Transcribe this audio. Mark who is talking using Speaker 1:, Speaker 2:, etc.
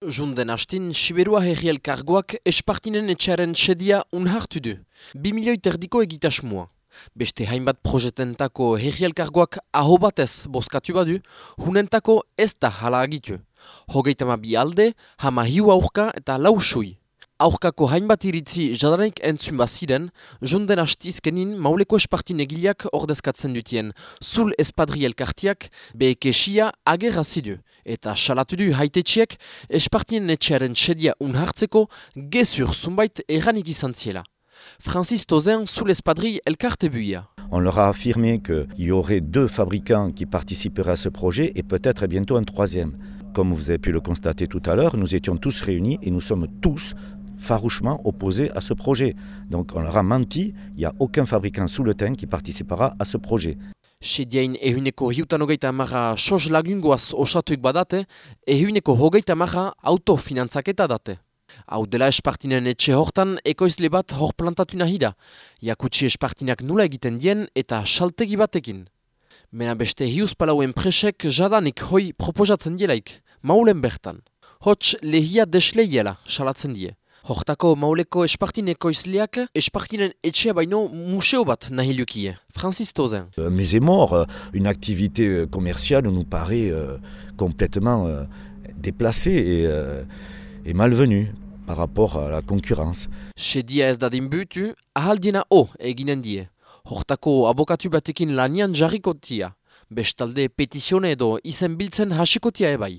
Speaker 1: Junden hastin, Siberua herri elkargoak espartinen etxearen txedia unhartu du. Bi milioi terdiko egitasmoa. Beste hainbat projetentako herri elkargoak aho batez boskatu badu, hunentako ez da hala agitu. Hogeitama bi alde, hama hiu aurka eta lausui. Aurkako hainbat iritzi jadanik entzun baziren, junden hastizkenin mauleko espartin egileak ordezkatzen dutien. Zul espadri elkartiak beheke sia agerrazidu. Eta salatu du haitetxiek espartinen etxearen txedia unhartzeko gezur zumbait eranik izan ziela. Francis Tozen, Zul espadri elkarte buia.
Speaker 2: On leur a affirmé qu'il y aurait deux fabricants qui participeraient à ce projet et peut-être bientôt un troisième. Comme vous avez pu le constater tout à l'heure, nous étions tous réunis et nous sommes tous farouchement opposés à ce projet. Donc on leur a menti, il n'y a aucun fabricant sous le teint qui participera à ce projet.
Speaker 1: Sediain ehuneko hiutan hogeita marra sos lagungoaz osatuik badate, ehuneko hogeita marra autofinantzaketa date. Hau dela espartinen etxe hortan ekoizle bat hor plantatu nahi da. Jakutsi espartinak nula egiten dien eta saltegi batekin. Mena beste hiuz palau enpresek jadanik hoi proposatzen dielaik, maulen bertan. Hots lehia desleiela salatzen die. Hortako mauleko espartineko izleak espartinen etxea baino museo bat nahi lukie. Francis Tozen.
Speaker 2: Un musée mort, une activité euh, commerciale nous paraît euh, complètement euh, déplacée et, et malvenue par rapport à la concurrence.
Speaker 1: Sedia ez dadin butu, ahaldina o eginen die. Hortako abokatu batekin lanian jarrikotia. Bestalde petizione edo izen biltzen hasikotia ebai.